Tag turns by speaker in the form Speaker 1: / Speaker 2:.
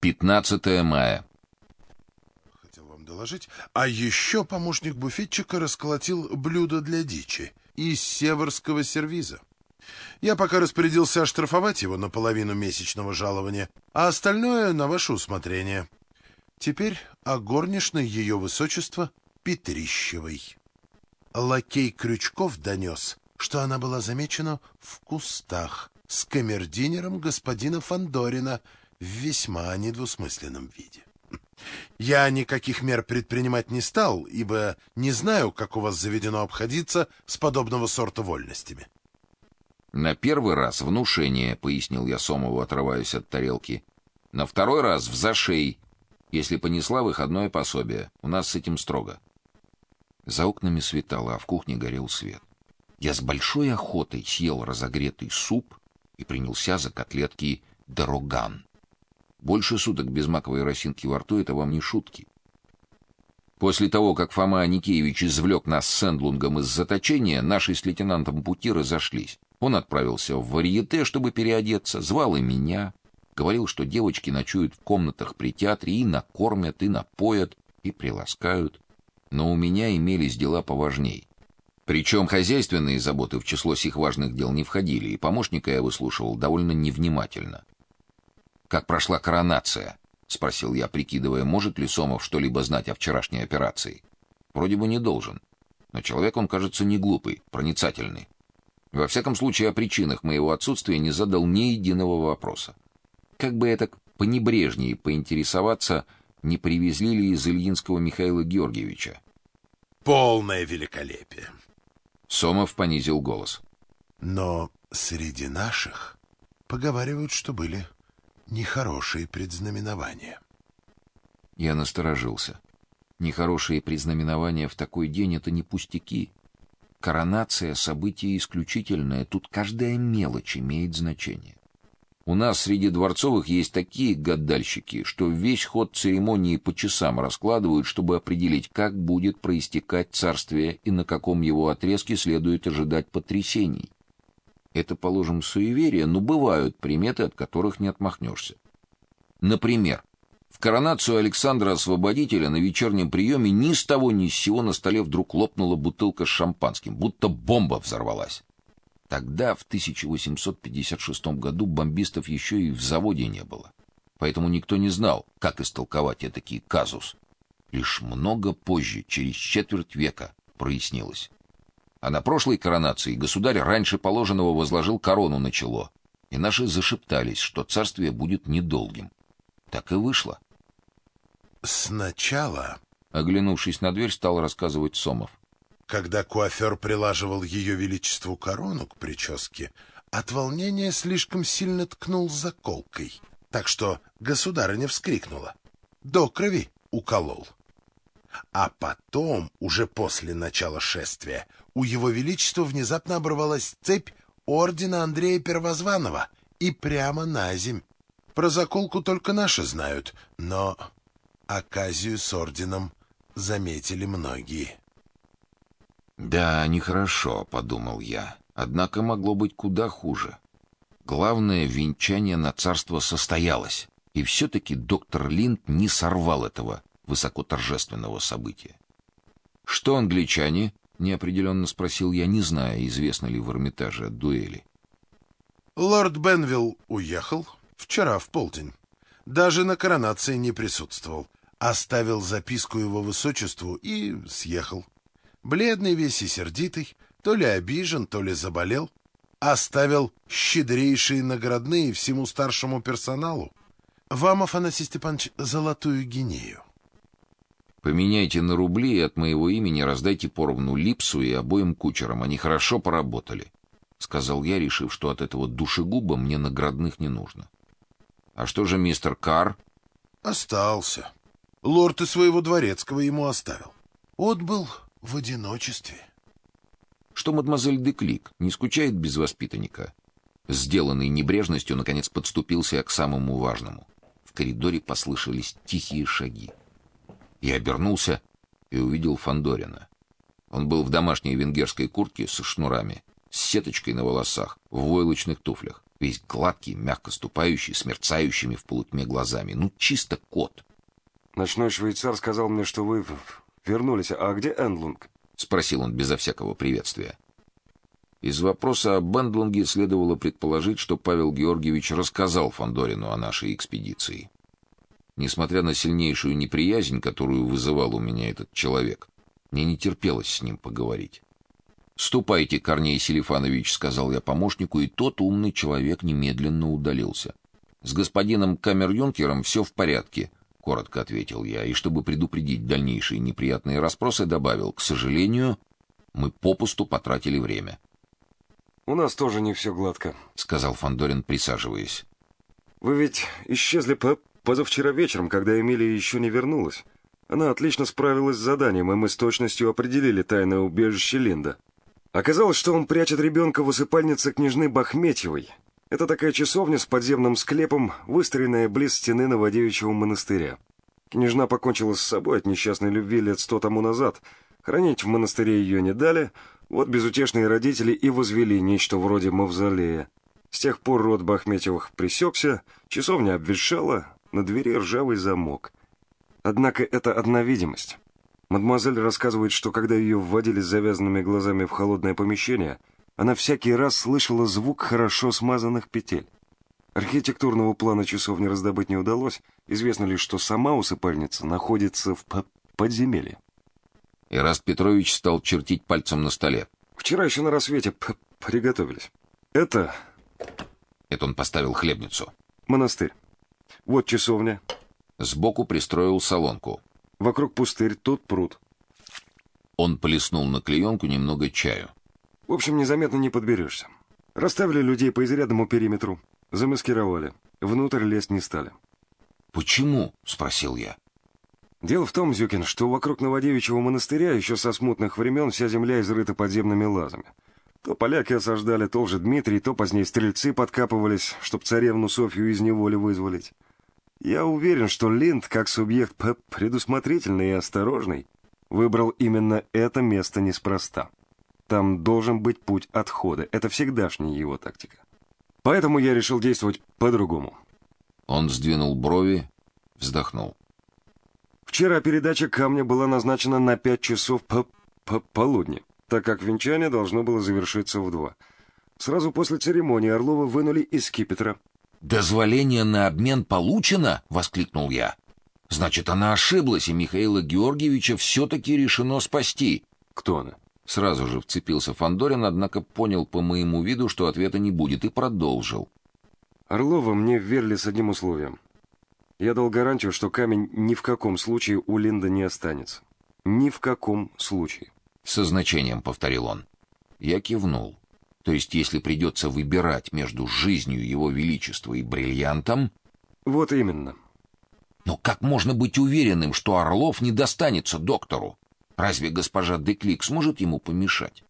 Speaker 1: 15 мая.
Speaker 2: Хотел вам доложить. А еще помощник буфетчика расколотил блюдо для дичи из северского сервиза. Я пока распорядился оштрафовать его на половину месячного жалования, а остальное на ваше усмотрение. Теперь о горничной ее высочества Петрищевой. Лакей Крючков донес, что она была замечена в кустах с камердинером господина Фандорина в весьма недвусмысленном виде. Я никаких мер предпринимать не стал, ибо не знаю, как у вас заведено обходиться с подобного сорта вольностями.
Speaker 1: На первый раз внушение, пояснил я Сомову, отрываясь от тарелки. На второй раз в зашей, если понесла выходное пособие. У нас с этим строго. За окнами светало, а в кухне горел свет. Я с большой охотой съел разогретый суп и принялся за котлетки дороган. Больше суток без маковой росинки во рту это вам не шутки. После того, как Фома Аникеевич извлек нас с Сендлунгом из заточения, наши с лейтенантом пути разошлись. Он отправился в варьете, чтобы переодеться, звал и меня, говорил, что девочки ночуют в комнатах при театре и накормят, и напоят, и приласкают. Но у меня имелись дела поважней. Причем хозяйственные заботы в число сих важных дел не входили, и помощника я выслушивал довольно невнимательно. Как прошла коронация? спросил я, прикидывая, может ли Сомов что-либо знать о вчерашней операции. Вроде бы не должен, но человек он, кажется, не глупый, проницательный. Во всяком случае, о причинах моего отсутствия не задал ни единого вопроса. Как бы это понебрежнее поинтересоваться, не привезли ли из Ильинского Михаила Георгиевича.
Speaker 2: Полное великолепие.
Speaker 1: Сомов понизил голос.
Speaker 2: Но среди наших поговаривают, что были нехорошие предзнаменования.
Speaker 1: Я насторожился. Нехорошие предзнаменования в такой день это не пустяки. Коронация событие исключительное, тут каждая мелочь имеет значение. У нас среди дворцовых есть такие гадальщики, что весь ход церемонии по часам раскладывают, чтобы определить, как будет проистекать царствие и на каком его отрезке следует ожидать потрясений. Это, положим, суеверие, но бывают приметы, от которых не отмахнешься. Например, в коронацию Александра Освободителя на вечернем приеме ни с того ни с сего на столе вдруг лопнула бутылка с шампанским, будто бомба взорвалась. Тогда, в 1856 году, бомбистов еще и в заводе не было. Поэтому никто не знал, как истолковать этакий казус. Лишь много позже, через четверть века, прояснилось. А на прошлой коронации государь раньше положенного возложил корону на чело, и наши зашептались, что царствие будет недолгим. Так и вышло.
Speaker 2: Сначала,
Speaker 1: оглянувшись на дверь, стал рассказывать Сомов.
Speaker 2: Когда куафер прилаживал ее величеству корону к прическе, от волнения слишком сильно ткнул заколкой, так что государыня вскрикнула. До крови уколол. А потом, уже после начала шествия, у его величества внезапно оборвалась цепь ордена Андрея Первозванного и прямо на земь. Про заколку только наши знают, но оказию с орденом заметили многие.
Speaker 1: Да, нехорошо, подумал я. Однако могло быть куда хуже. Главное, венчание на царство состоялось, и все таки доктор Линд не сорвал этого высокоторжественного события. Что англичане? Неопределенно спросил я, не зная, известно ли в Эрмитаже от дуэли.
Speaker 2: Лорд Бенвилл уехал вчера в полдень. Даже на коронации не присутствовал. Оставил записку его высочеству и съехал. Бледный весь и сердитый, то ли обижен, то ли заболел. Оставил щедрейшие наградные всему старшему персоналу. Вам, Афанасий Степанович, золотую гинею.
Speaker 1: Поменяйте на рубли и от моего имени раздайте поровну Липсу и обоим кучерам. Они хорошо поработали, сказал я, решив, что от этого душегуба мне наградных не нужно. А что же мистер Кар?
Speaker 2: Остался. Лорд и своего дворецкого ему оставил. Отбыл в одиночестве.
Speaker 1: Что мадемуазель Деклик не скучает без воспитанника? Сделанный небрежностью наконец подступился к самому важному. В коридоре послышались тихие шаги. Я обернулся и увидел Фандорина. Он был в домашней венгерской куртке со шнурами, с сеточкой на волосах, в войлочных туфлях. Весь гладкий, мягко ступающий, с мерцающими в полутьме глазами. Ну, чисто кот.
Speaker 3: Ночной швейцар сказал мне, что вы вернулись. А где Эндлунг?
Speaker 1: Спросил он безо всякого приветствия. Из вопроса об Эндлунге следовало предположить, что Павел Георгиевич рассказал Фандорину о нашей экспедиции. Несмотря на сильнейшую неприязнь, которую вызывал у меня этот человек, мне не терпелось с ним поговорить. «Ступайте, Корней Селифанович», — сказал я помощнику, и тот умный человек немедленно удалился. «С господином камер-юнкером все в порядке», — коротко ответил я, и чтобы предупредить дальнейшие неприятные расспросы, добавил, «К сожалению, мы попусту потратили время».
Speaker 3: «У нас тоже не все гладко», —
Speaker 1: сказал Фандорин, присаживаясь.
Speaker 3: «Вы ведь исчезли по позавчера вечером, когда Эмилия еще не вернулась. Она отлично справилась с заданием, и мы с точностью определили тайное убежище Линда. Оказалось, что он прячет ребенка в усыпальнице княжны Бахметьевой. Это такая часовня с подземным склепом, выстроенная близ стены Новодевичьего монастыря. Княжна покончила с собой от несчастной любви лет сто тому назад. Хранить в монастыре ее не дали, вот безутешные родители и возвели нечто вроде мавзолея. С тех пор род Бахметьевых пресекся, часовня обветшала, на двери ржавый замок. Однако это одна видимость. Мадемуазель рассказывает, что когда ее вводили с завязанными глазами в холодное помещение, она всякий раз слышала звук хорошо смазанных петель. Архитектурного плана часовни раздобыть не удалось. Известно лишь, что сама усыпальница находится в подземелье.
Speaker 1: Ираст Петрович стал чертить пальцем на столе.
Speaker 3: Вчера еще на рассвете приготовились. Это...
Speaker 1: Это он поставил хлебницу.
Speaker 3: Монастырь. Вот часовня.
Speaker 1: Сбоку пристроил солонку.
Speaker 3: Вокруг пустырь, тут пруд.
Speaker 1: Он плеснул на клеенку немного чаю.
Speaker 3: В общем, незаметно не подберешься. Расставили людей по изрядному периметру. Замаскировали. Внутрь лезть не стали.
Speaker 1: «Почему?» — спросил я.
Speaker 3: Дело в том, Зюкин, что вокруг Новодевичьего монастыря еще со смутных времен вся земля изрыта подземными лазами. То поляки осаждали, то же Дмитрий, то позднее стрельцы подкапывались, чтоб царевну Софью из неволи вызволить. Я уверен, что Линд, как субъект предусмотрительный и осторожный, выбрал именно это место неспроста. Там должен быть путь отхода. Это всегдашняя его тактика. Поэтому я решил действовать по-другому.
Speaker 1: Он сдвинул брови, вздохнул.
Speaker 3: Вчера передача камня была назначена на пять часов по, по полудня, так как венчание должно было завершиться в два. Сразу после церемонии Орлова вынули из скипетра,
Speaker 1: «Дозволение на обмен получено?» — воскликнул я. «Значит, она ошиблась, и Михаила Георгиевича все-таки решено спасти».
Speaker 3: «Кто она?»
Speaker 1: Сразу же вцепился Фандорин, однако понял по моему виду, что ответа не будет, и продолжил.
Speaker 3: «Орлова мне вверили с одним условием. Я дал гарантию, что камень ни в каком случае у Линда не останется. Ни в каком случае».
Speaker 1: Со значением повторил он. Я кивнул. То есть, если придется выбирать между жизнью его величества и бриллиантом...
Speaker 3: Вот именно.
Speaker 1: Но как можно быть уверенным, что Орлов не достанется доктору? Разве госпожа Деклик сможет ему помешать?